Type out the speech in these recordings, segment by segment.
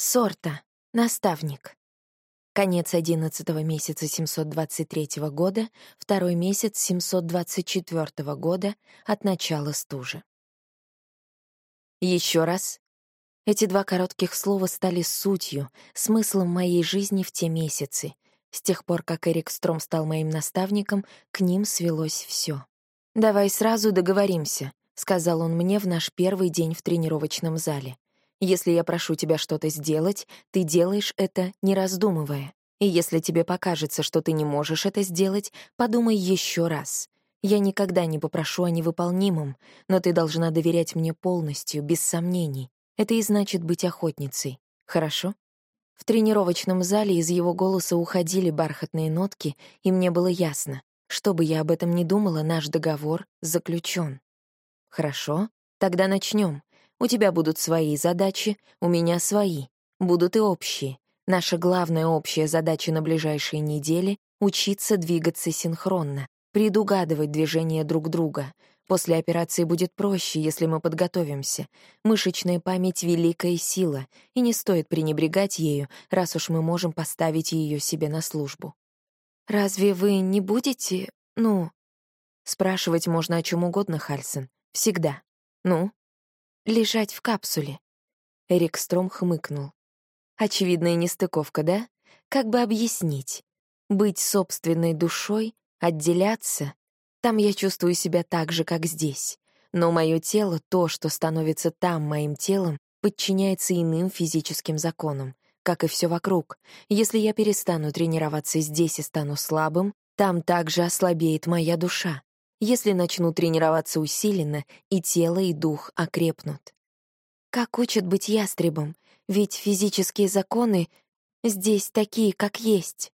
Сорта. Наставник. Конец 11 месяца 723 года, второй месяц 724 года от начала стужи. Еще раз. Эти два коротких слова стали сутью, смыслом моей жизни в те месяцы. С тех пор, как Эрик Стром стал моим наставником, к ним свелось все. «Давай сразу договоримся», — сказал он мне в наш первый день в тренировочном зале. Если я прошу тебя что-то сделать, ты делаешь это, не раздумывая. И если тебе покажется, что ты не можешь это сделать, подумай еще раз. Я никогда не попрошу о невыполнимом, но ты должна доверять мне полностью, без сомнений. Это и значит быть охотницей. Хорошо? В тренировочном зале из его голоса уходили бархатные нотки, и мне было ясно, что бы я об этом ни думала, наш договор заключен. Хорошо, тогда начнем. У тебя будут свои задачи, у меня свои. Будут и общие. Наша главная общая задача на ближайшие недели — учиться двигаться синхронно, предугадывать движения друг друга. После операции будет проще, если мы подготовимся. Мышечная память — великая сила, и не стоит пренебрегать ею, раз уж мы можем поставить ее себе на службу. «Разве вы не будете, ну...» Спрашивать можно о чем угодно, Хальсон. Всегда. Ну, лежать в капсуле. Эрик Стром хмыкнул. Очевидная нестыковка, да? Как бы объяснить? Быть собственной душой, отделяться? Там я чувствую себя так же, как здесь. Но мое тело, то, что становится там моим телом, подчиняется иным физическим законам, как и все вокруг. Если я перестану тренироваться здесь и стану слабым, там также ослабеет моя душа если начну тренироваться усиленно, и тело, и дух окрепнут. Как учат быть ястребом, ведь физические законы здесь такие, как есть.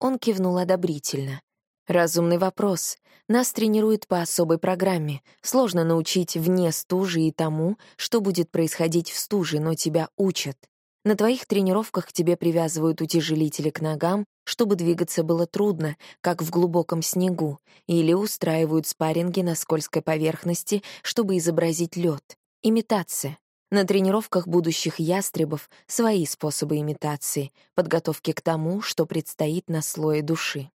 Он кивнул одобрительно. Разумный вопрос. Нас тренируют по особой программе. Сложно научить вне стужи и тому, что будет происходить в стуже, но тебя учат. На твоих тренировках тебе привязывают утяжелители к ногам, чтобы двигаться было трудно, как в глубоком снегу, или устраивают спарринги на скользкой поверхности, чтобы изобразить лед. Имитация. На тренировках будущих ястребов свои способы имитации, подготовки к тому, что предстоит на слое души.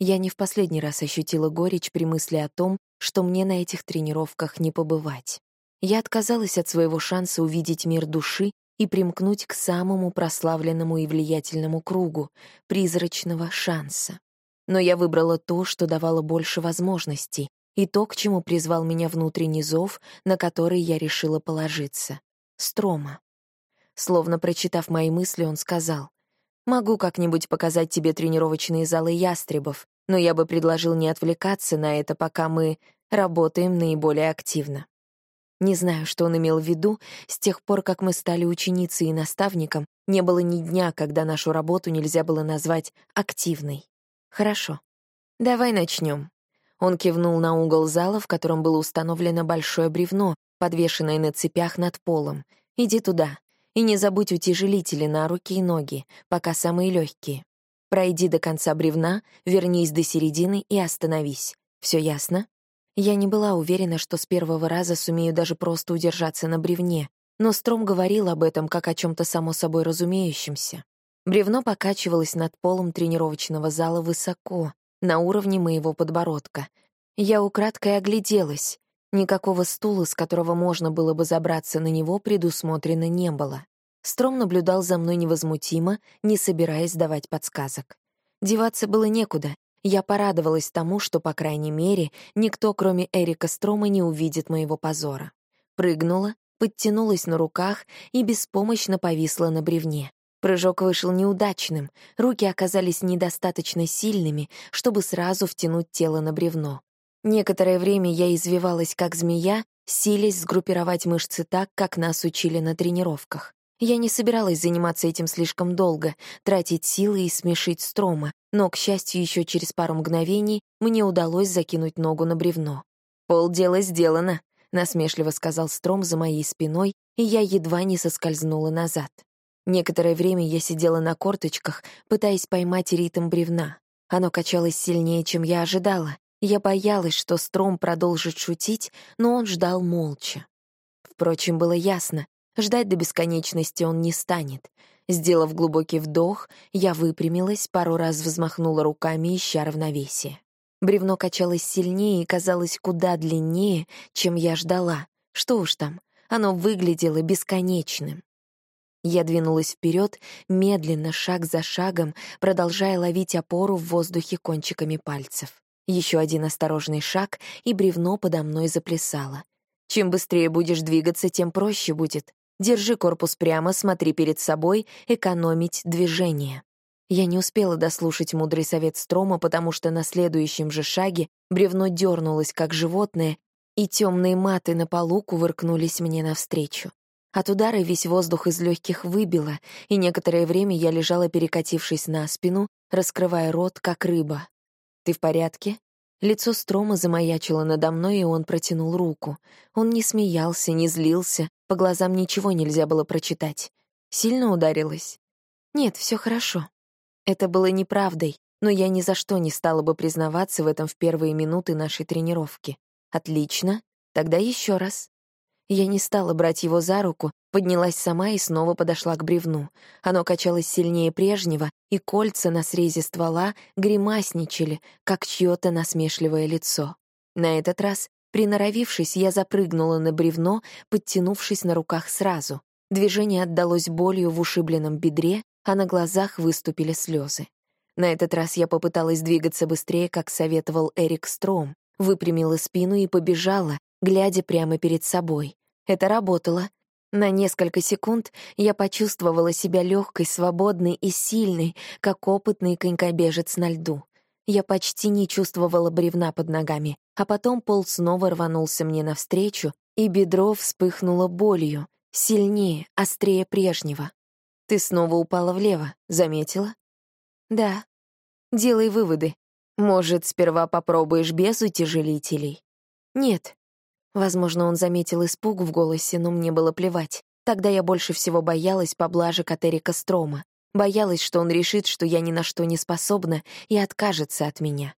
Я не в последний раз ощутила горечь при мысли о том, что мне на этих тренировках не побывать. Я отказалась от своего шанса увидеть мир души и примкнуть к самому прославленному и влиятельному кругу призрачного шанса. Но я выбрала то, что давало больше возможностей, и то, к чему призвал меня внутренний зов, на который я решила положиться. Строма. Словно прочитав мои мысли, он сказал, «Могу как-нибудь показать тебе тренировочные залы ястребов, но я бы предложил не отвлекаться на это, пока мы работаем наиболее активно». Не знаю, что он имел в виду, с тех пор, как мы стали ученицей и наставником, не было ни дня, когда нашу работу нельзя было назвать активной. Хорошо. Давай начнем. Он кивнул на угол зала, в котором было установлено большое бревно, подвешенное на цепях над полом. Иди туда. И не забудь утяжелители на руки и ноги, пока самые легкие. Пройди до конца бревна, вернись до середины и остановись. Все ясно? Я не была уверена, что с первого раза сумею даже просто удержаться на бревне, но Стром говорил об этом как о чем то само собой разумеющемся. Бревно покачивалось над полом тренировочного зала высоко, на уровне моего подбородка. Я украдкой огляделась. Никакого стула, с которого можно было бы забраться на него, предусмотрено не было. Стром наблюдал за мной невозмутимо, не собираясь давать подсказок. Деваться было некуда, я порадовалась тому, что, по крайней мере, никто, кроме Эрика Строма, не увидит моего позора. Прыгнула, подтянулась на руках и беспомощно повисла на бревне. Прыжок вышел неудачным, руки оказались недостаточно сильными, чтобы сразу втянуть тело на бревно. Некоторое время я извивалась как змея, силясь сгруппировать мышцы так, как нас учили на тренировках. Я не собиралась заниматься этим слишком долго, тратить силы и смешить строма, но, к счастью, еще через пару мгновений мне удалось закинуть ногу на бревно. «Полдела сделано», — насмешливо сказал Стром за моей спиной, и я едва не соскользнула назад. Некоторое время я сидела на корточках, пытаясь поймать ритм бревна. Оно качалось сильнее, чем я ожидала. Я боялась, что Стром продолжит шутить, но он ждал молча. Впрочем, было ясно, Ждать до бесконечности он не станет. Сделав глубокий вдох, я выпрямилась, пару раз взмахнула руками, ища равновесие. Бревно качалось сильнее и казалось куда длиннее, чем я ждала. Что уж там, оно выглядело бесконечным. Я двинулась вперед, медленно, шаг за шагом, продолжая ловить опору в воздухе кончиками пальцев. Еще один осторожный шаг, и бревно подо мной заплясало. Чем быстрее будешь двигаться, тем проще будет. Держи корпус прямо, смотри перед собой, экономить движение. Я не успела дослушать мудрый совет Строма, потому что на следующем же шаге бревно дернулось, как животное, и темные маты на полу кувыркнулись мне навстречу. От удара весь воздух из легких выбило, и некоторое время я лежала, перекатившись на спину, раскрывая рот, как рыба. «Ты в порядке?» Лицо Строма замаячило надо мной, и он протянул руку. Он не смеялся, не злился, по глазам ничего нельзя было прочитать. Сильно ударилась? Нет, все хорошо. Это было неправдой, но я ни за что не стала бы признаваться в этом в первые минуты нашей тренировки. Отлично, тогда еще раз. Я не стала брать его за руку, поднялась сама и снова подошла к бревну. Оно качалось сильнее прежнего, и кольца на срезе ствола гримасничали, как чье-то насмешливое лицо. На этот раз, приноровившись, я запрыгнула на бревно, подтянувшись на руках сразу. Движение отдалось болью в ушибленном бедре, а на глазах выступили слезы. На этот раз я попыталась двигаться быстрее, как советовал Эрик Стром, выпрямила спину и побежала, глядя прямо перед собой. Это работало. На несколько секунд я почувствовала себя легкой, свободной и сильной, как опытный конькобежец на льду. Я почти не чувствовала бревна под ногами, а потом пол снова рванулся мне навстречу, и бедро вспыхнуло болью, сильнее, острее прежнего. «Ты снова упала влево, заметила?» «Да». «Делай выводы. Может, сперва попробуешь без утяжелителей?» «Нет, Возможно, он заметил испуг в голосе, но мне было плевать. Тогда я больше всего боялась поблажек от Эрика Строма. Боялась, что он решит, что я ни на что не способна, и откажется от меня.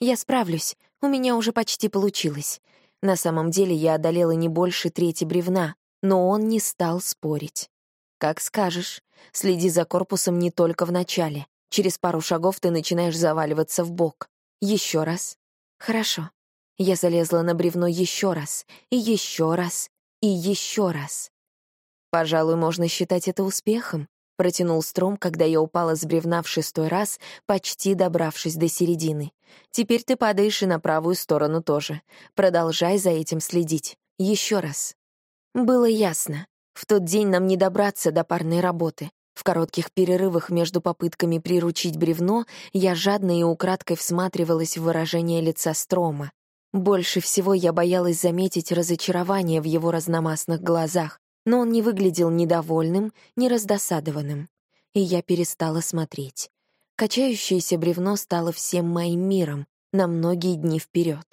Я справлюсь, у меня уже почти получилось. На самом деле я одолела не больше трети бревна, но он не стал спорить. «Как скажешь. Следи за корпусом не только в начале. Через пару шагов ты начинаешь заваливаться в бок. Еще раз. Хорошо. Я залезла на бревно еще раз, и еще раз, и еще раз. «Пожалуй, можно считать это успехом», — протянул Стром, когда я упала с бревна в шестой раз, почти добравшись до середины. «Теперь ты падаешь и на правую сторону тоже. Продолжай за этим следить. Еще раз». Было ясно. В тот день нам не добраться до парной работы. В коротких перерывах между попытками приручить бревно я жадно и украдкой всматривалась в выражение лица Строма. Больше всего я боялась заметить разочарование в его разномастных глазах, но он не выглядел недовольным, ни раздосадованным. И я перестала смотреть. Качающееся бревно стало всем моим миром на многие дни вперед.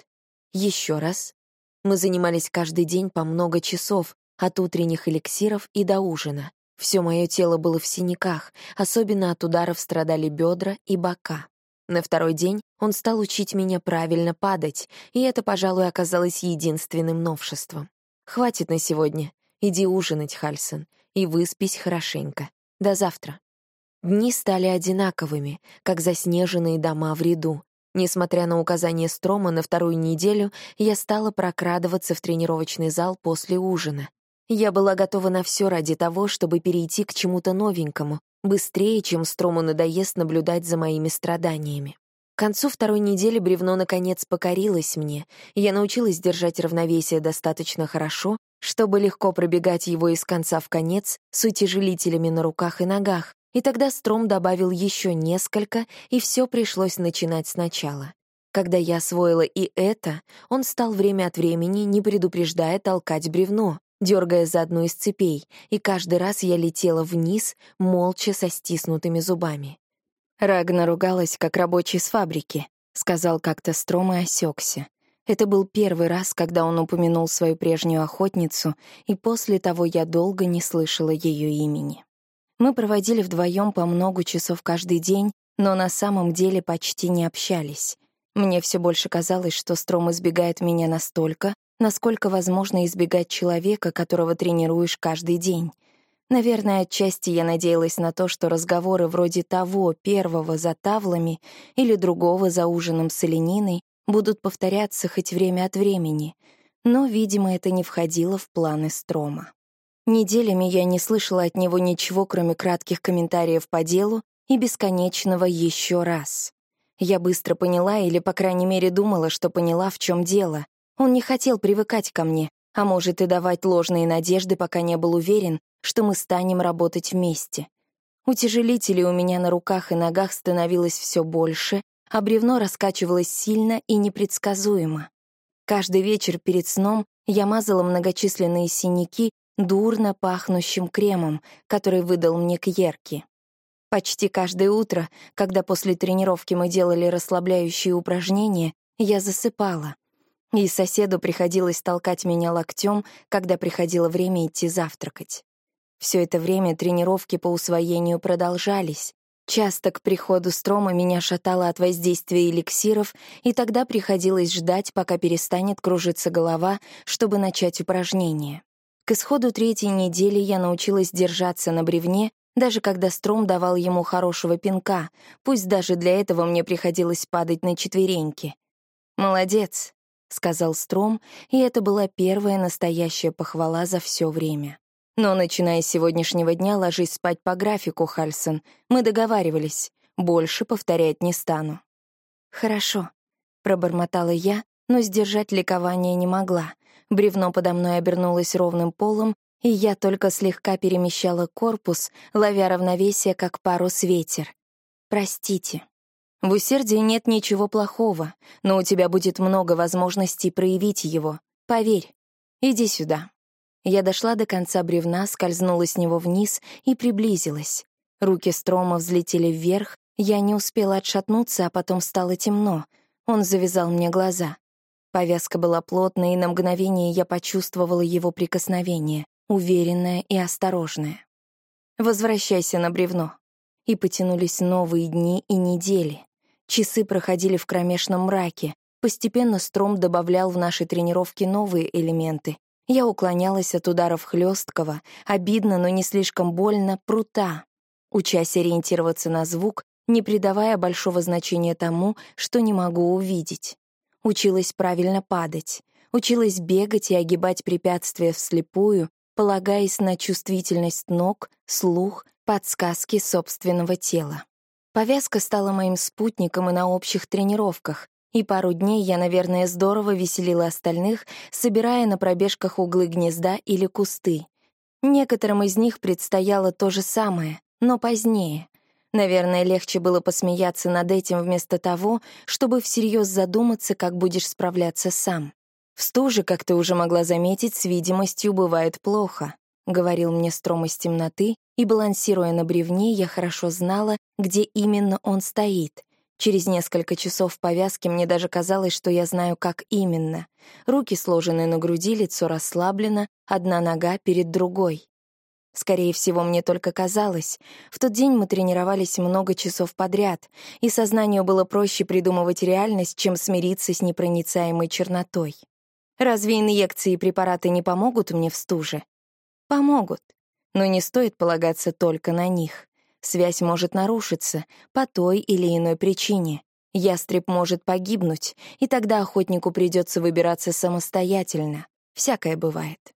Еще раз. Мы занимались каждый день по много часов, от утренних эликсиров и до ужина. Все мое тело было в синяках, особенно от ударов страдали бедра и бока. На второй день он стал учить меня правильно падать, и это, пожалуй, оказалось единственным новшеством. «Хватит на сегодня. Иди ужинать, Хальсон, и выспись хорошенько. До завтра». Дни стали одинаковыми, как заснеженные дома в ряду. Несмотря на указание Строма на вторую неделю, я стала прокрадываться в тренировочный зал после ужина. Я была готова на все ради того, чтобы перейти к чему-то новенькому, быстрее, чем Строму надоест наблюдать за моими страданиями. К концу второй недели бревно наконец покорилось мне, и я научилась держать равновесие достаточно хорошо, чтобы легко пробегать его из конца в конец с утяжелителями на руках и ногах, и тогда Стром добавил еще несколько, и все пришлось начинать сначала. Когда я освоила и это, он стал время от времени, не предупреждая, толкать бревно, дергая за одну из цепей, и каждый раз я летела вниз, молча со стиснутыми зубами. Рагна ругалась, как рабочий с фабрики, сказал как-то Стром и осекся. Это был первый раз, когда он упомянул свою прежнюю охотницу, и после того я долго не слышала ее имени. Мы проводили вдвоем по много часов каждый день, но на самом деле почти не общались. Мне все больше казалось, что Стром избегает меня настолько, Насколько возможно избегать человека, которого тренируешь каждый день? Наверное, отчасти я надеялась на то, что разговоры вроде того первого за тавлами или другого за ужином с олениной будут повторяться хоть время от времени, но, видимо, это не входило в планы Строма. Неделями я не слышала от него ничего, кроме кратких комментариев по делу и бесконечного еще раз. Я быстро поняла, или, по крайней мере, думала, что поняла, в чем дело. Он не хотел привыкать ко мне, а может и давать ложные надежды, пока не был уверен, что мы станем работать вместе. Утяжелителей у меня на руках и ногах становилось все больше, а бревно раскачивалось сильно и непредсказуемо. Каждый вечер перед сном я мазала многочисленные синяки дурно пахнущим кремом, который выдал мне Кьерки. Почти каждое утро, когда после тренировки мы делали расслабляющие упражнения, я засыпала. И соседу приходилось толкать меня локтем, когда приходило время идти завтракать. Все это время тренировки по усвоению продолжались. Часто к приходу строма меня шатало от воздействия эликсиров, и тогда приходилось ждать, пока перестанет кружиться голова, чтобы начать упражнение. К исходу третьей недели я научилась держаться на бревне, даже когда Стром давал ему хорошего пинка, пусть даже для этого мне приходилось падать на четвереньки. «Молодец», — сказал Стром, и это была первая настоящая похвала за все время. «Но, начиная с сегодняшнего дня, ложись спать по графику, Хальсон. Мы договаривались. Больше повторять не стану». «Хорошо», — пробормотала я, но сдержать ликование не могла. Бревно подо мной обернулось ровным полом, и я только слегка перемещала корпус, ловя равновесие, как парус ветер. Простите. В усердии нет ничего плохого, но у тебя будет много возможностей проявить его. Поверь. Иди сюда. Я дошла до конца бревна, скользнула с него вниз и приблизилась. Руки Строма взлетели вверх, я не успела отшатнуться, а потом стало темно. Он завязал мне глаза. Повязка была плотной, и на мгновение я почувствовала его прикосновение, уверенное и осторожное. «Возвращайся на бревно». И потянулись новые дни и недели. Часы проходили в кромешном мраке. Постепенно Стром добавлял в наши тренировки новые элементы. Я уклонялась от ударов хлесткого, обидно, но не слишком больно, прута, учась ориентироваться на звук, не придавая большого значения тому, что не могу увидеть училась правильно падать, училась бегать и огибать препятствия вслепую, полагаясь на чувствительность ног, слух, подсказки собственного тела. Повязка стала моим спутником и на общих тренировках, и пару дней я, наверное, здорово веселила остальных, собирая на пробежках углы гнезда или кусты. Некоторым из них предстояло то же самое, но позднее. Наверное, легче было посмеяться над этим вместо того, чтобы всерьез задуматься, как будешь справляться сам. В стуже, как ты уже могла заметить, с видимостью бывает плохо, — говорил мне Стром из темноты, и, балансируя на бревне, я хорошо знала, где именно он стоит. Через несколько часов повязки мне даже казалось, что я знаю, как именно. Руки сложены на груди, лицо расслаблено, одна нога перед другой. Скорее всего, мне только казалось. В тот день мы тренировались много часов подряд, и сознанию было проще придумывать реальность, чем смириться с непроницаемой чернотой. Разве инъекции и препараты не помогут мне в стуже? Помогут. Но не стоит полагаться только на них. Связь может нарушиться по той или иной причине. Ястреб может погибнуть, и тогда охотнику придется выбираться самостоятельно. Всякое бывает.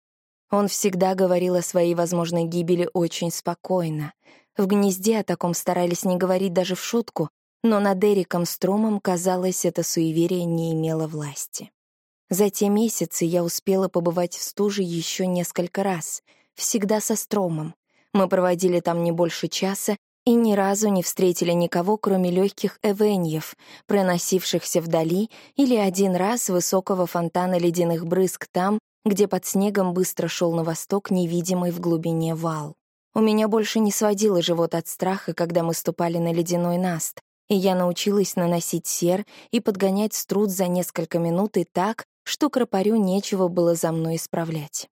Он всегда говорил о своей возможной гибели очень спокойно. В гнезде о таком старались не говорить даже в шутку, но над Эриком Стромом, казалось, это суеверие не имело власти. За те месяцы я успела побывать в стуже еще несколько раз, всегда со Стромом. Мы проводили там не больше часа и ни разу не встретили никого, кроме легких эвеньев, проносившихся вдали, или один раз высокого фонтана ледяных брызг там, где под снегом быстро шел на восток невидимый в глубине вал. У меня больше не сводило живот от страха, когда мы ступали на ледяной наст, и я научилась наносить сер и подгонять струд за несколько минут и так, что кропарю нечего было за мной исправлять.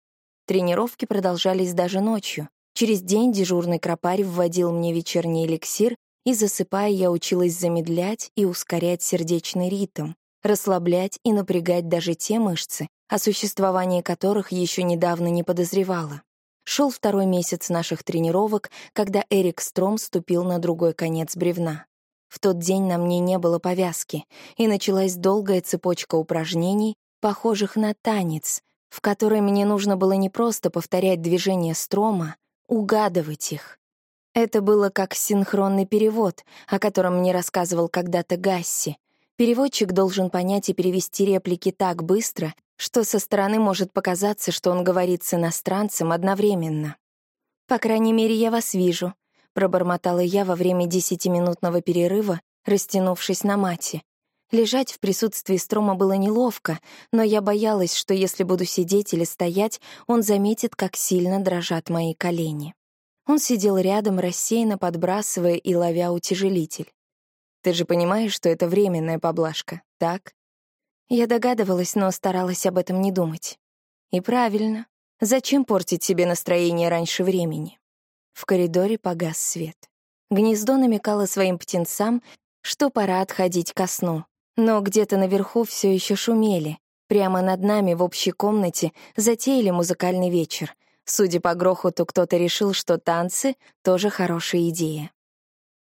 Тренировки продолжались даже ночью. Через день дежурный кропарь вводил мне вечерний эликсир, и, засыпая, я училась замедлять и ускорять сердечный ритм, расслаблять и напрягать даже те мышцы, о существовании которых еще недавно не подозревала. Шел второй месяц наших тренировок, когда Эрик Стром ступил на другой конец бревна. В тот день на мне не было повязки, и началась долгая цепочка упражнений, похожих на танец, в которой мне нужно было не просто повторять движения строма, угадывать их. Это было как синхронный перевод, о котором мне рассказывал когда-то Гасси. Переводчик должен понять и перевести реплики так быстро, что со стороны может показаться, что он говорит с иностранцем одновременно. «По крайней мере, я вас вижу», — пробормотала я во время десятиминутного перерыва, растянувшись на мате. Лежать в присутствии Строма было неловко, но я боялась, что если буду сидеть или стоять, он заметит, как сильно дрожат мои колени. Он сидел рядом, рассеянно подбрасывая и ловя утяжелитель. «Ты же понимаешь, что это временная поблажка, так?» Я догадывалась, но старалась об этом не думать. И правильно. Зачем портить себе настроение раньше времени? В коридоре погас свет. Гнездо намекало своим птенцам, что пора отходить ко сну. Но где-то наверху все еще шумели. Прямо над нами в общей комнате затеяли музыкальный вечер — Судя по грохоту, кто-то решил, что танцы — тоже хорошая идея.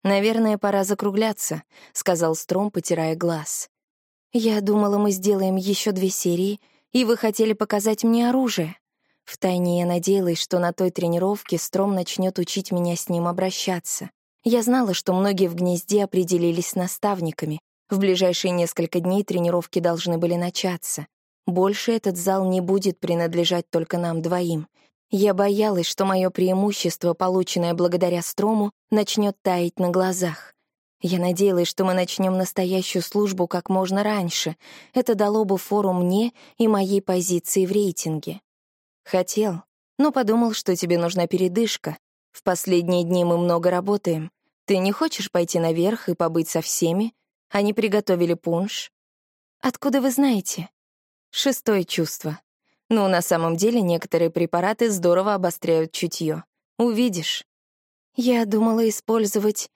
«Наверное, пора закругляться», — сказал Стром, потирая глаз. «Я думала, мы сделаем еще две серии, и вы хотели показать мне оружие». Втайне я надеялась, что на той тренировке Стром начнет учить меня с ним обращаться. Я знала, что многие в гнезде определились наставниками. В ближайшие несколько дней тренировки должны были начаться. Больше этот зал не будет принадлежать только нам двоим. Я боялась, что мое преимущество, полученное благодаря Строму, начнет таять на глазах. Я надеялась, что мы начнем настоящую службу как можно раньше. Это дало бы фору мне и моей позиции в рейтинге. Хотел, но подумал, что тебе нужна передышка. В последние дни мы много работаем. Ты не хочешь пойти наверх и побыть со всеми? Они приготовили пунш. Откуда вы знаете? Шестое чувство. Ну, на самом деле, некоторые препараты здорово обостряют чутье. Увидишь. Я думала использовать...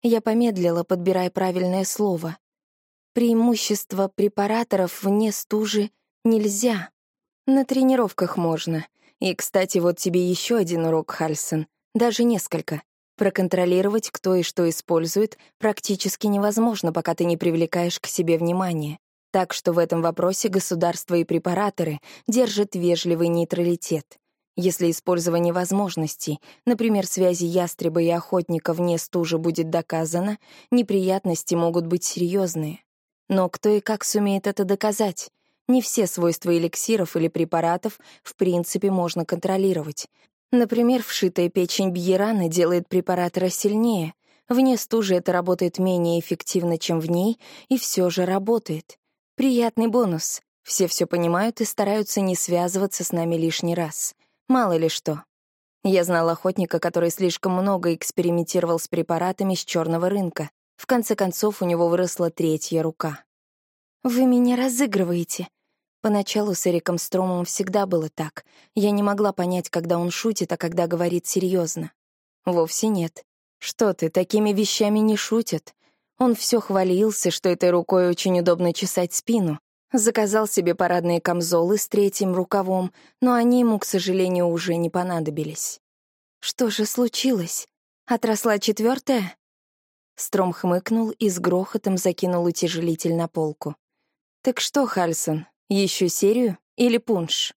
Я помедлила, подбирая правильное слово. Преимущество препараторов вне стужи нельзя. На тренировках можно. И, кстати, вот тебе еще один урок, Хальсон. Даже несколько. Проконтролировать, кто и что использует, практически невозможно, пока ты не привлекаешь к себе внимание. Так что в этом вопросе государства и препараторы держат вежливый нейтралитет. Если использование возможностей, например, связи ястреба и охотника вне стужи будет доказано, неприятности могут быть серьезные. Но кто и как сумеет это доказать? Не все свойства эликсиров или препаратов в принципе можно контролировать. Например, вшитая печень Бьерана делает препаратора сильнее. Вне стужи это работает менее эффективно, чем в ней, и все же работает. Приятный бонус. Все все понимают и стараются не связываться с нами лишний раз. Мало ли что. Я знал охотника, который слишком много экспериментировал с препаратами с черного рынка. В конце концов, у него выросла третья рука. «Вы меня разыгрываете». Поначалу с Эриком Стромом всегда было так. Я не могла понять, когда он шутит, а когда говорит серьезно. Вовсе нет. Что ты, такими вещами не шутят. Он все хвалился, что этой рукой очень удобно чесать спину. Заказал себе парадные камзолы с третьим рукавом, но они ему, к сожалению, уже не понадобились. «Что же случилось? Отросла четвертая? Стром хмыкнул и с грохотом закинул утяжелитель на полку. «Так что, Хальсон, еще серию или пунш?»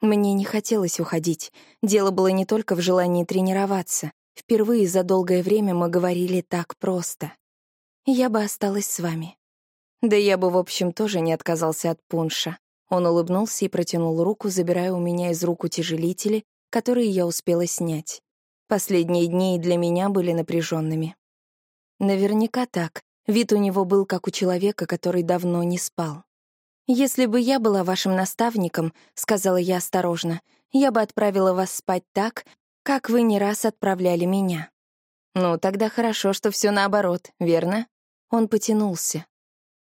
Мне не хотелось уходить. Дело было не только в желании тренироваться. Впервые за долгое время мы говорили так просто я бы осталась с вами. Да я бы, в общем, тоже не отказался от пунша. Он улыбнулся и протянул руку, забирая у меня из рук утяжелители, которые я успела снять. Последние дни для меня были напряженными. Наверняка так. Вид у него был как у человека, который давно не спал. «Если бы я была вашим наставником», — сказала я осторожно, «я бы отправила вас спать так, как вы не раз отправляли меня». «Ну, тогда хорошо, что все наоборот, верно?» Он потянулся.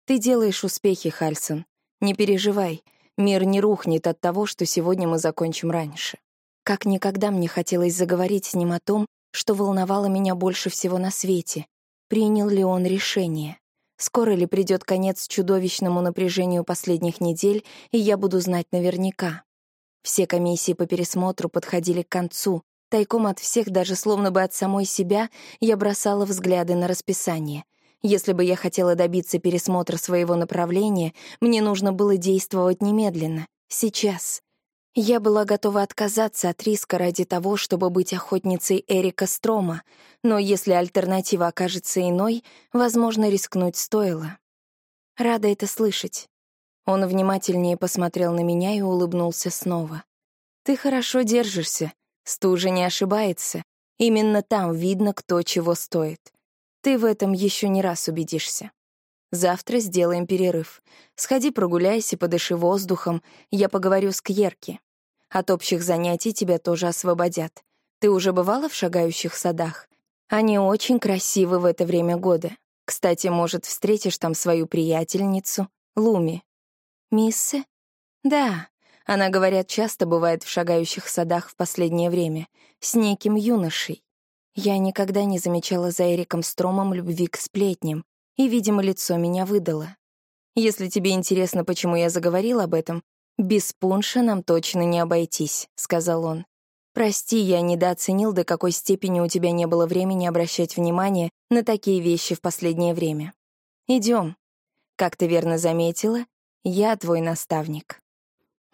«Ты делаешь успехи, Хальсон. Не переживай, мир не рухнет от того, что сегодня мы закончим раньше». Как никогда мне хотелось заговорить с ним о том, что волновало меня больше всего на свете. Принял ли он решение? Скоро ли придет конец чудовищному напряжению последних недель, и я буду знать наверняка. Все комиссии по пересмотру подходили к концу. Тайком от всех, даже словно бы от самой себя, я бросала взгляды на расписание. Если бы я хотела добиться пересмотра своего направления, мне нужно было действовать немедленно, сейчас. Я была готова отказаться от риска ради того, чтобы быть охотницей Эрика Строма, но если альтернатива окажется иной, возможно, рискнуть стоило. Рада это слышать. Он внимательнее посмотрел на меня и улыбнулся снова. «Ты хорошо держишься. Стужа не ошибается. Именно там видно, кто чего стоит. Ты в этом еще не раз убедишься. Завтра сделаем перерыв. Сходи прогуляйся, подыши воздухом, я поговорю с Кьерки. От общих занятий тебя тоже освободят. Ты уже бывала в шагающих садах? Они очень красивы в это время года. Кстати, может, встретишь там свою приятельницу, Луми. Миссы? Да, она, говорят, часто бывает в шагающих садах в последнее время, с неким юношей. Я никогда не замечала за Эриком Стромом любви к сплетням, и, видимо, лицо меня выдало. Если тебе интересно, почему я заговорил об этом, без пунша нам точно не обойтись, сказал он. Прости, я недооценил, до какой степени у тебя не было времени обращать внимание на такие вещи в последнее время. Идем. Как ты верно заметила, я твой наставник.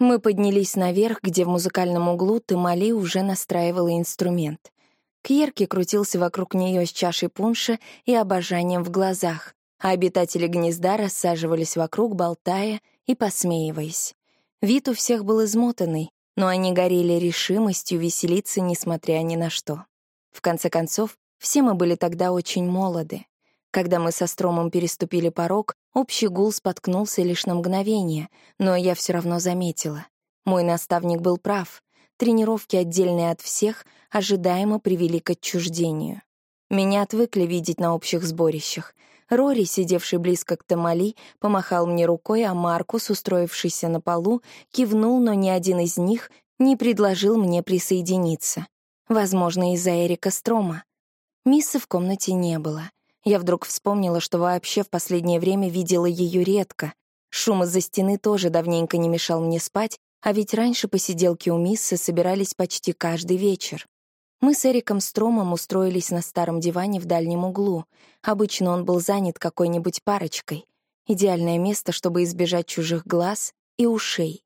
Мы поднялись наверх, где в музыкальном углу Тамали уже настраивала инструмент. Кьерки крутился вокруг нее с чашей пунша и обожанием в глазах, а обитатели гнезда рассаживались вокруг, болтая и посмеиваясь. Вид у всех был измотанный, но они горели решимостью веселиться, несмотря ни на что. В конце концов, все мы были тогда очень молоды. Когда мы со Стромом переступили порог, общий гул споткнулся лишь на мгновение, но я все равно заметила. Мой наставник был прав. Тренировки, отдельные от всех, ожидаемо привели к отчуждению. Меня отвыкли видеть на общих сборищах. Рори, сидевший близко к Тамали, помахал мне рукой, а Маркус, устроившийся на полу, кивнул, но ни один из них не предложил мне присоединиться. Возможно, из-за Эрика Строма. Миссы в комнате не было. Я вдруг вспомнила, что вообще в последнее время видела ее редко. Шум из-за стены тоже давненько не мешал мне спать, а ведь раньше посиделки у Миссы собирались почти каждый вечер. Мы с Эриком Стромом устроились на старом диване в дальнем углу. Обычно он был занят какой-нибудь парочкой. Идеальное место, чтобы избежать чужих глаз и ушей.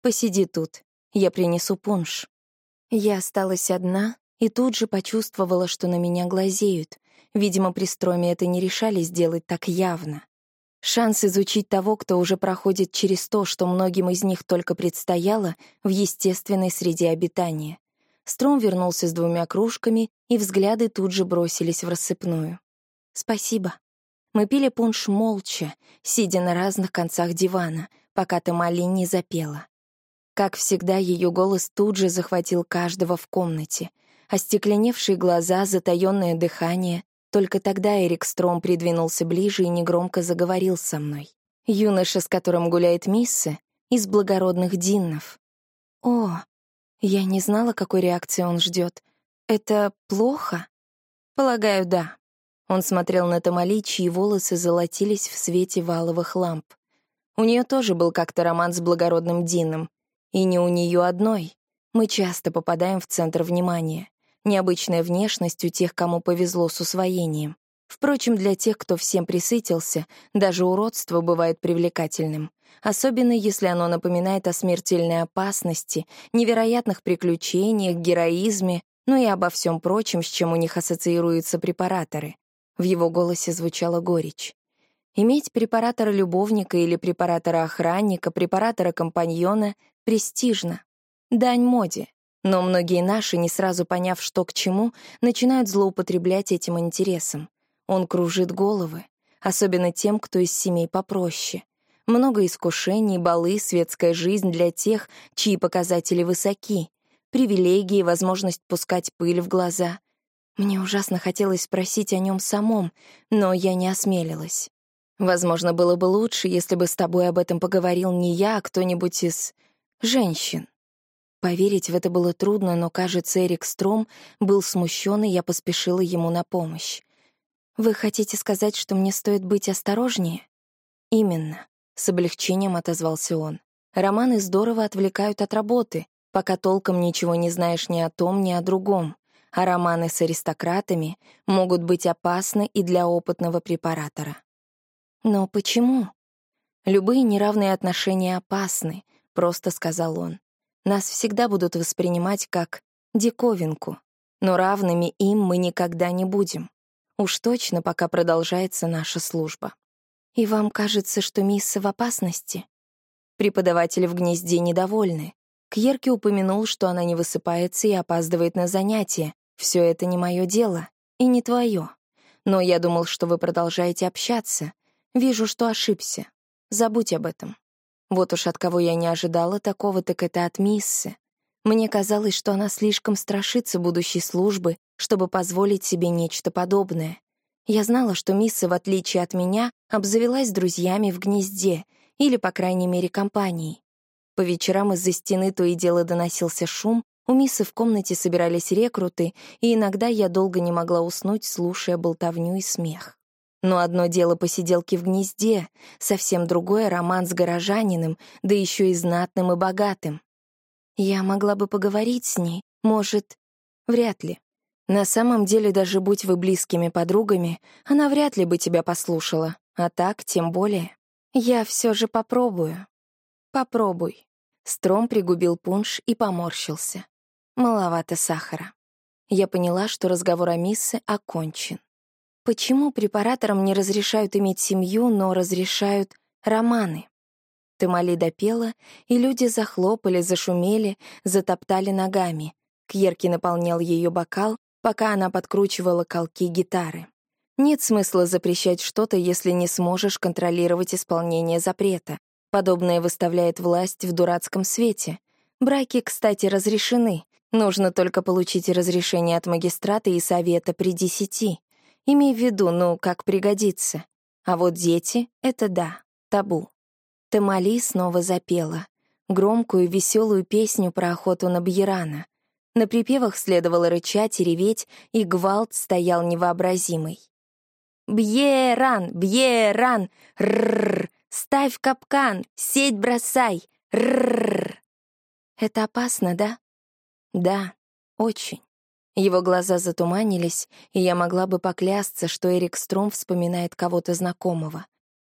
«Посиди тут, я принесу пунш». Я осталась одна и тут же почувствовала, что на меня глазеют. Видимо, при строме это не решали сделать так явно. Шанс изучить того, кто уже проходит через то, что многим из них только предстояло, в естественной среде обитания. Стром вернулся с двумя кружками, и взгляды тут же бросились в рассыпную. «Спасибо». Мы пили пунш молча, сидя на разных концах дивана, пока Тамали не запела. Как всегда, ее голос тут же захватил каждого в комнате. Остекленевшие глаза, затаённое дыхание, только тогда Эрик Стром придвинулся ближе и негромко заговорил со мной. Юноша, с которым гуляет Мисса, из благородных диннов. О, я не знала, какой реакции он ждет. Это плохо? Полагаю, да. Он смотрел на Тамали, чьи волосы золотились в свете валовых ламп. У нее тоже был как-то роман с благородным Дином. И не у нее одной. Мы часто попадаем в центр внимания необычная внешность у тех, кому повезло с усвоением. Впрочем, для тех, кто всем присытился, даже уродство бывает привлекательным, особенно если оно напоминает о смертельной опасности, невероятных приключениях, героизме, ну и обо всем прочем, с чем у них ассоциируются препараторы. В его голосе звучала горечь. Иметь препаратора-любовника или препаратора-охранника, препаратора-компаньона — престижно. Дань моде. Но многие наши, не сразу поняв, что к чему, начинают злоупотреблять этим интересом. Он кружит головы, особенно тем, кто из семей попроще. Много искушений, балы, светская жизнь для тех, чьи показатели высоки, привилегии, возможность пускать пыль в глаза. Мне ужасно хотелось спросить о нем самом, но я не осмелилась. Возможно, было бы лучше, если бы с тобой об этом поговорил не я, а кто-нибудь из женщин. Поверить в это было трудно, но, кажется, Эрик Стром был смущен, и я поспешила ему на помощь. Вы хотите сказать, что мне стоит быть осторожнее? Именно, с облегчением отозвался он. Романы здорово отвлекают от работы, пока толком ничего не знаешь ни о том, ни о другом. А романы с аристократами могут быть опасны и для опытного препаратора. Но почему? Любые неравные отношения опасны, просто сказал он. Нас всегда будут воспринимать как диковинку, но равными им мы никогда не будем. Уж точно, пока продолжается наша служба. И вам кажется, что мисса в опасности? Преподаватели в гнезде недовольны. Кьерки упомянул, что она не высыпается и опаздывает на занятия. Все это не мое дело и не твое. Но я думал, что вы продолжаете общаться. Вижу, что ошибся. Забудь об этом. Вот уж от кого я не ожидала такого, так это от Миссы. Мне казалось, что она слишком страшится будущей службы, чтобы позволить себе нечто подобное. Я знала, что Мисса, в отличие от меня, обзавелась друзьями в гнезде или, по крайней мере, компанией. По вечерам из-за стены то и дело доносился шум, у Миссы в комнате собирались рекруты, и иногда я долго не могла уснуть, слушая болтовню и смех. Но одно дело посиделки в гнезде, совсем другое — роман с горожанином, да еще и знатным и богатым. Я могла бы поговорить с ней, может, вряд ли. На самом деле, даже будь вы близкими подругами, она вряд ли бы тебя послушала, а так тем более. Я все же попробую. Попробуй. Стром пригубил пунш и поморщился. Маловато сахара. Я поняла, что разговор о Миссе окончен. Почему препараторам не разрешают иметь семью, но разрешают романы? Тамали допела, и люди захлопали, зашумели, затоптали ногами. Кьерки наполнял ее бокал, пока она подкручивала колки гитары. Нет смысла запрещать что-то, если не сможешь контролировать исполнение запрета. Подобное выставляет власть в дурацком свете. Браки, кстати, разрешены. Нужно только получить разрешение от магистрата и совета при десяти. Имей в виду, ну, как пригодится. А вот дети — это да, табу. Тамали снова запела. Громкую, веселую песню про охоту на Бьерана. На припевах следовало рычать и реветь, и гвалт стоял невообразимый. «Бьеран! Бьеран! Рррр! Ставь капкан! Сеть бросай! Рррр!» «Это опасно, да?» «Да, очень». Его глаза затуманились, и я могла бы поклясться, что Эрик Стром вспоминает кого-то знакомого.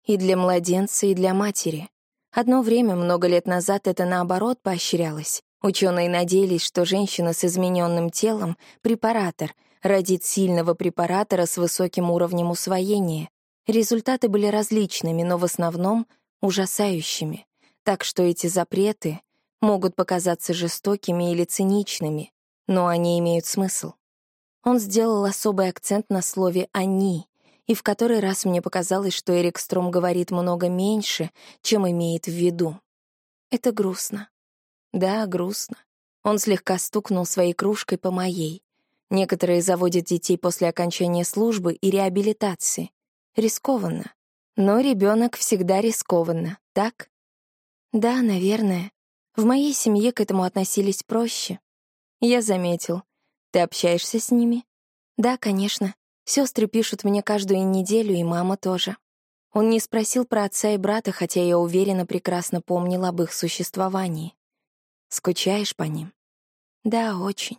И для младенца, и для матери. Одно время, много лет назад, это наоборот поощрялось. Ученые надеялись, что женщина с измененным телом — препаратор, родит сильного препаратора с высоким уровнем усвоения. Результаты были различными, но в основном — ужасающими. Так что эти запреты могут показаться жестокими или циничными, но они имеют смысл. Он сделал особый акцент на слове «они», и в который раз мне показалось, что Эрик Стром говорит много меньше, чем имеет в виду. Это грустно. Да, грустно. Он слегка стукнул своей кружкой по моей. Некоторые заводят детей после окончания службы и реабилитации. Рискованно. Но ребенок всегда рискованно, так? Да, наверное. В моей семье к этому относились проще. Я заметил. Ты общаешься с ними? Да, конечно. Сестры пишут мне каждую неделю, и мама тоже. Он не спросил про отца и брата, хотя я уверенно прекрасно помнил об их существовании. Скучаешь по ним? Да, очень.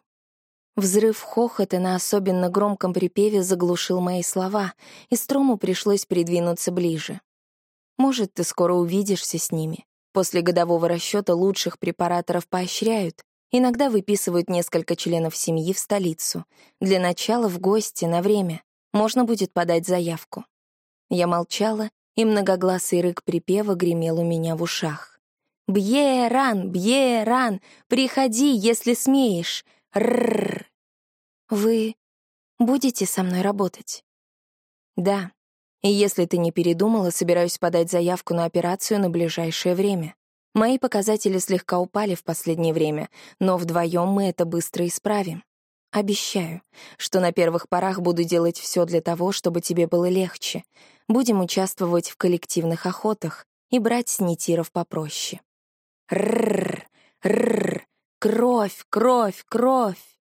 Взрыв хохота на особенно громком припеве заглушил мои слова, и Строму пришлось придвинуться ближе. Может, ты скоро увидишься с ними. После годового расчета лучших препараторов поощряют, Иногда выписывают несколько членов семьи в столицу. Для начала в гости, на время. Можно будет подать заявку. Я молчала, и многогласый рык припева гремел у меня в ушах. «Бье-ран, бье-ран, приходи, если смеешь! Рррр!» «Вы будете со мной работать?» «Да. И если ты не передумала, собираюсь подать заявку на операцию на ближайшее время. Мои показатели слегка упали в последнее время, но вдвоем мы это быстро исправим. Обещаю, что на первых порах буду делать все для того, чтобы тебе было легче. Будем участвовать в коллективных охотах и брать снитиров попроще. Рррр, рррр, кровь, кровь, кровь.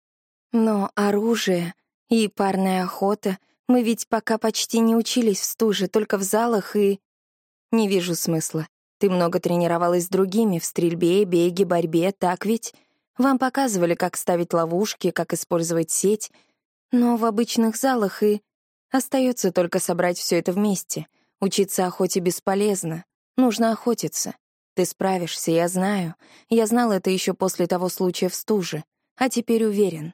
Но оружие и парная охота Мы ведь пока почти не учились в стуже, только в залах и... Не вижу смысла. Ты много тренировалась с другими в стрельбе, беге, борьбе, так ведь? Вам показывали, как ставить ловушки, как использовать сеть. Но в обычных залах и... Остается только собрать все это вместе. Учиться охоте бесполезно. Нужно охотиться. Ты справишься, я знаю. Я знал это еще после того случая в стуже. А теперь уверен.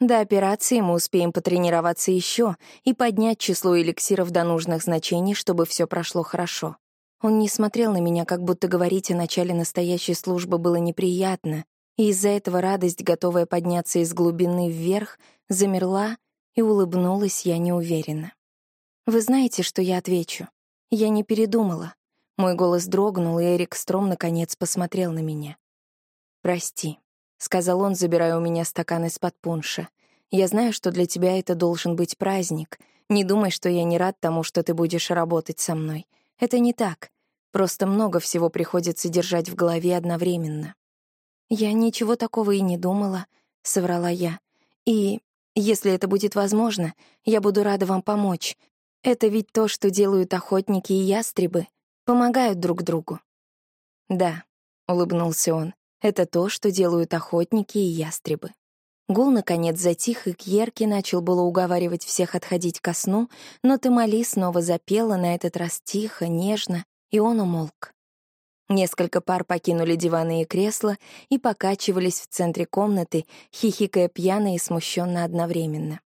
До операции мы успеем потренироваться еще и поднять число эликсиров до нужных значений, чтобы все прошло хорошо. Он не смотрел на меня, как будто говорить о начале настоящей службы было неприятно, и из-за этого радость, готовая подняться из глубины вверх, замерла, и улыбнулась я неуверенно. «Вы знаете, что я отвечу? Я не передумала». Мой голос дрогнул, и Эрик Стром наконец посмотрел на меня. «Прости», — сказал он, забирая у меня стакан из-под пунша. «Я знаю, что для тебя это должен быть праздник. Не думай, что я не рад тому, что ты будешь работать со мной. Это не так. Просто много всего приходится держать в голове одновременно». «Я ничего такого и не думала», — соврала я. «И, если это будет возможно, я буду рада вам помочь. Это ведь то, что делают охотники и ястребы. Помогают друг другу». «Да», — улыбнулся он. Это то, что делают охотники и ястребы. Гул, наконец, затих, и Кьерки начал было уговаривать всех отходить ко сну, но Тамали снова запела, на этот раз тихо, нежно, и он умолк. Несколько пар покинули диваны и кресла и покачивались в центре комнаты, хихикая пьяно и смущенно одновременно.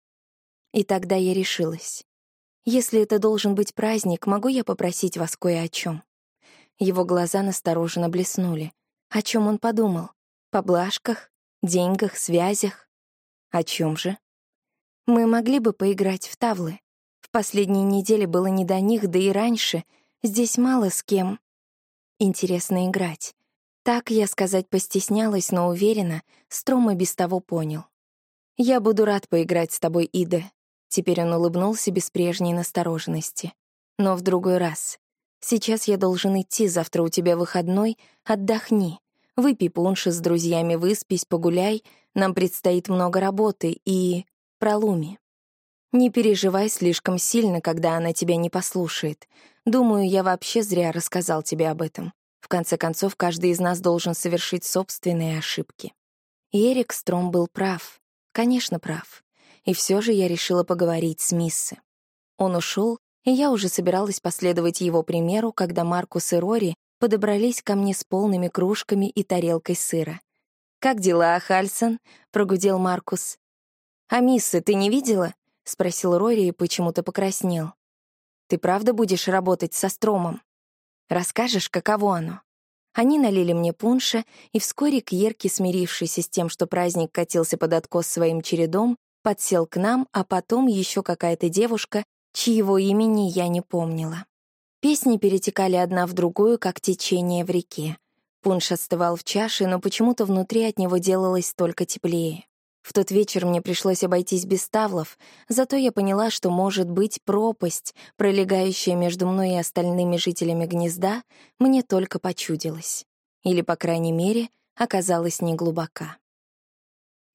И тогда я решилась. Если это должен быть праздник, могу я попросить вас кое о чем? Его глаза настороженно блеснули. О чем он подумал? Поблажках? Деньгах? Связях? О чем же? Мы могли бы поиграть в тавлы. В последние недели было не до них, да и раньше. Здесь мало с кем. Интересно играть. Так я сказать постеснялась, но уверена, Строма без того понял. «Я буду рад поиграть с тобой, Ида». Теперь он улыбнулся без прежней настороженности. «Но в другой раз. Сейчас я должен идти, завтра у тебя выходной, отдохни. Выпей пунши с друзьями, выспись, погуляй, нам предстоит много работы и... пролуми. Не переживай слишком сильно, когда она тебя не послушает. Думаю, я вообще зря рассказал тебе об этом. В конце концов, каждый из нас должен совершить собственные ошибки. И Эрик Стром был прав. Конечно, прав. И все же я решила поговорить с Миссы. Он ушел, и я уже собиралась последовать его примеру, когда Маркус и Рори подобрались ко мне с полными кружками и тарелкой сыра. «Как дела, Хальсон?» — прогудел Маркус. «А Миссы ты не видела?» — спросил Рори и почему-то покраснел. «Ты правда будешь работать со Стромом? Расскажешь, каково оно?» Они налили мне пунша, и вскоре Кьерки, смирившийся с тем, что праздник катился под откос своим чередом, подсел к нам, а потом еще какая-то девушка чьего имени я не помнила. Песни перетекали одна в другую, как течение в реке. Пунш остывал в чаше, но почему-то внутри от него делалось только теплее. В тот вечер мне пришлось обойтись без тавлов, зато я поняла, что, может быть, пропасть, пролегающая между мной и остальными жителями гнезда, мне только почудилась. Или, по крайней мере, оказалась неглубока.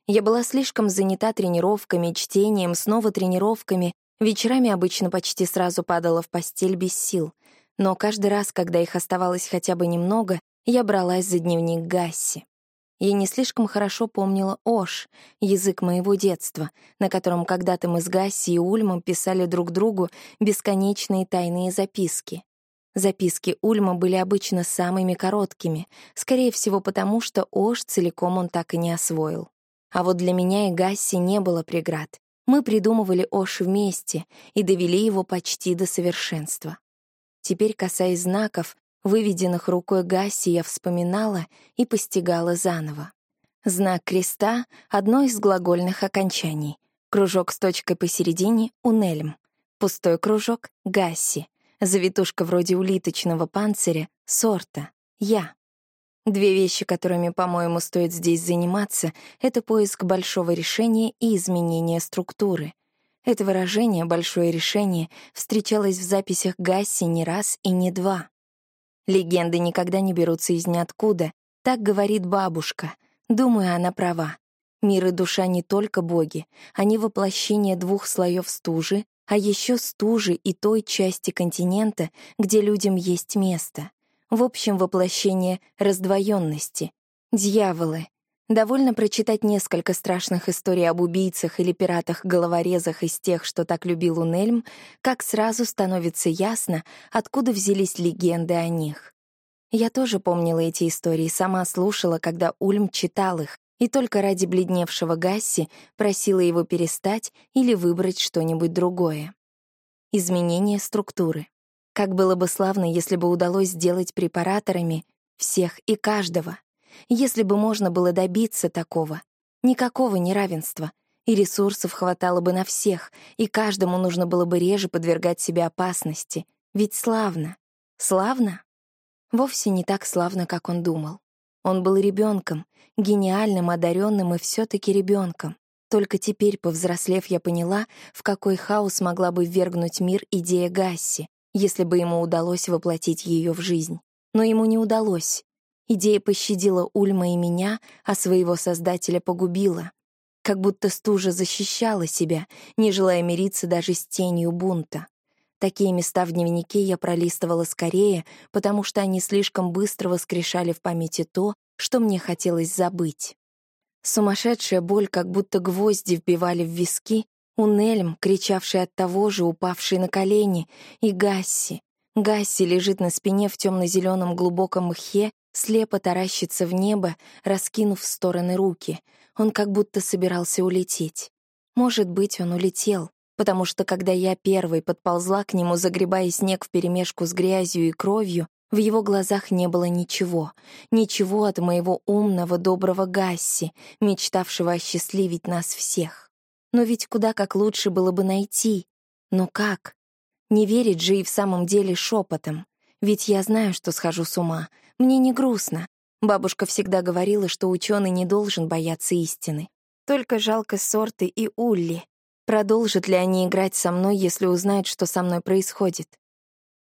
Я была слишком занята тренировками, чтением, снова тренировками, Вечерами обычно почти сразу падала в постель без сил, но каждый раз, когда их оставалось хотя бы немного, я бралась за дневник Гасси. Я не слишком хорошо помнила Ош, язык моего детства, на котором когда-то мы с Гасси и Ульмом писали друг другу бесконечные тайные записки. Записки Ульма были обычно самыми короткими, скорее всего потому, что Ош целиком он так и не освоил. А вот для меня и Гасси не было преград. Мы придумывали Ош вместе и довели его почти до совершенства. Теперь, касаясь знаков, выведенных рукой Гасси, я вспоминала и постигала заново. Знак креста — одно из глагольных окончаний. Кружок с точкой посередине — унельм. Пустой кружок — гасси. Завитушка вроде улиточного панциря — сорта — я. Две вещи, которыми, по-моему, стоит здесь заниматься, это поиск большого решения и изменение структуры. Это выражение «большое решение» встречалось в записях Гасси не раз и не два. Легенды никогда не берутся из ниоткуда, так говорит бабушка. Думаю, она права. Мир и душа не только боги, они воплощение двух слоев стужи, а еще стужи и той части континента, где людям есть место. В общем, воплощение раздвоенности. Дьяволы. Довольно прочитать несколько страшных историй об убийцах или пиратах-головорезах из тех, что так любил Унельм, как сразу становится ясно, откуда взялись легенды о них. Я тоже помнила эти истории, сама слушала, когда Ульм читал их, и только ради бледневшего Гасси просила его перестать или выбрать что-нибудь другое. Изменение структуры. Как было бы славно, если бы удалось сделать препараторами всех и каждого. Если бы можно было добиться такого. Никакого неравенства. И ресурсов хватало бы на всех, и каждому нужно было бы реже подвергать себе опасности. Ведь славно. Славно? Вовсе не так славно, как он думал. Он был ребенком, гениальным, одаренным и все-таки ребенком. Только теперь, повзрослев, я поняла, в какой хаос могла бы ввергнуть мир идея Гасси, если бы ему удалось воплотить ее в жизнь. Но ему не удалось. Идея пощадила Ульма и меня, а своего создателя погубила. Как будто стужа защищала себя, не желая мириться даже с тенью бунта. Такие места в дневнике я пролистывала скорее, потому что они слишком быстро воскрешали в памяти то, что мне хотелось забыть. Сумасшедшая боль, как будто гвозди вбивали в виски, Унельм, кричавший от того же, упавший на колени, и Гасси. Гасси лежит на спине в темно-зеленом глубоком мхе, слепо таращится в небо, раскинув в стороны руки. Он как будто собирался улететь. Может быть, он улетел, потому что когда я первой подползла к нему, загребая снег вперемешку с грязью и кровью, в его глазах не было ничего, ничего от моего умного, доброго Гасси, мечтавшего осчастливить нас всех. Но ведь куда как лучше было бы найти. Но как? Не верить же и в самом деле шепотом. Ведь я знаю, что схожу с ума. Мне не грустно. Бабушка всегда говорила, что ученый не должен бояться истины. Только жалко Сорты и Улли, Продолжат ли они играть со мной, если узнают, что со мной происходит?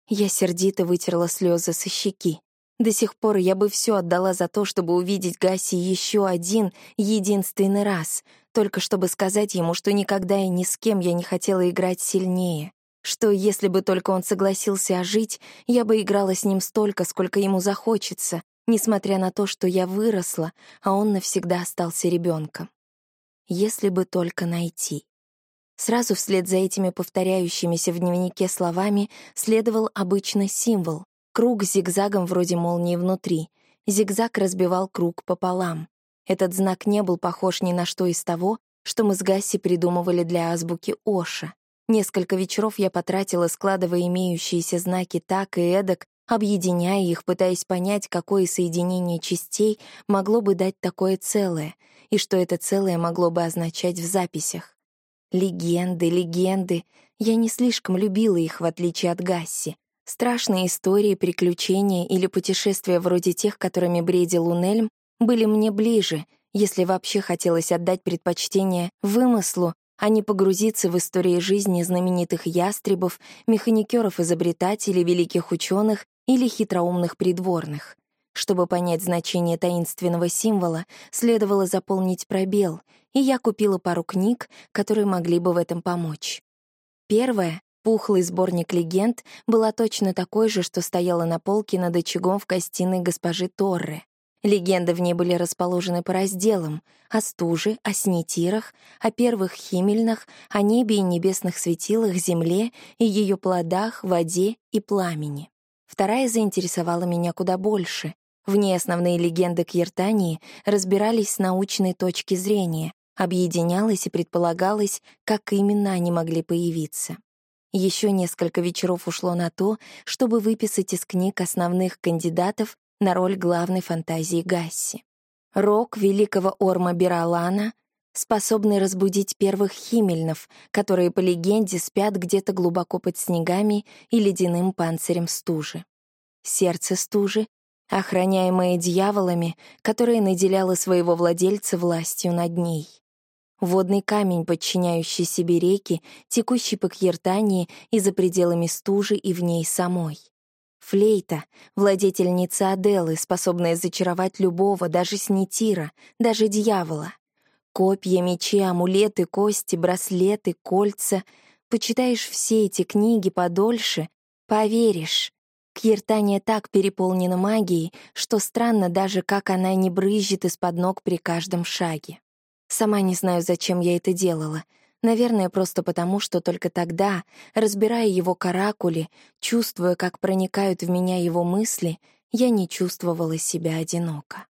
Я сердито вытерла слезы со щеки. До сих пор я бы все отдала за то, чтобы увидеть Гаси еще один, единственный раз, только чтобы сказать ему, что никогда и ни с кем я не хотела играть сильнее. Что если бы только он согласился ожить, я бы играла с ним столько, сколько ему захочется, несмотря на то, что я выросла, а он навсегда остался ребенком. Если бы только найти. Сразу вслед за этими повторяющимися в дневнике словами следовал обычный символ — круг с зигзагом вроде молнии внутри. Зигзаг разбивал круг пополам. Этот знак не был похож ни на что из того, что мы с Гасси придумывали для азбуки Оша. Несколько вечеров я потратила, складывая имеющиеся знаки так и эдак, объединяя их, пытаясь понять, какое соединение частей могло бы дать такое целое, и что это целое могло бы означать в записях. Легенды, легенды. Я не слишком любила их, в отличие от Гасси. Страшные истории, приключения или путешествия вроде тех, которыми бредил Унельм, были мне ближе, если вообще хотелось отдать предпочтение вымыслу, а не погрузиться в истории жизни знаменитых ястребов, механикеров-изобретателей, великих ученых или хитроумных придворных. Чтобы понять значение таинственного символа, следовало заполнить пробел, и я купила пару книг, которые могли бы в этом помочь. Первая, пухлый сборник легенд, была точно такой же, что стояла на полке над очагом в гостиной госпожи Торре. Легенды в ней были расположены по разделам — о стуже, о снитирах, о первых химельнах, о небе и небесных светилах, земле и ее плодах, воде и пламени. Вторая заинтересовала меня куда больше. В ней основные легенды Кьертании разбирались с научной точки зрения, объединялось и предполагалось, как именно они могли появиться. Еще несколько вечеров ушло на то, чтобы выписать из книг основных кандидатов на роль главной фантазии Гасси. Рок великого Орма Биралана, способный разбудить первых химельнов, которые, по легенде, спят где-то глубоко под снегами и ледяным панцирем стужи. Сердце стужи охраняемая дьяволами, которая наделяла своего владельца властью над ней. Водный камень, подчиняющий себе реки, текущий по Кьертании и за пределами стужи и в ней самой. Флейта — владетельница Аделы, способная зачаровать любого, даже снитира, даже дьявола. Копья, мечи, амулеты, кости, браслеты, кольца — почитаешь все эти книги подольше, поверишь. Кьертания так переполнена магией, что странно даже, как она не брызжет из-под ног при каждом шаге. Сама не знаю, зачем я это делала. Наверное, просто потому, что только тогда, разбирая его каракули, чувствуя, как проникают в меня его мысли, я не чувствовала себя одиноко.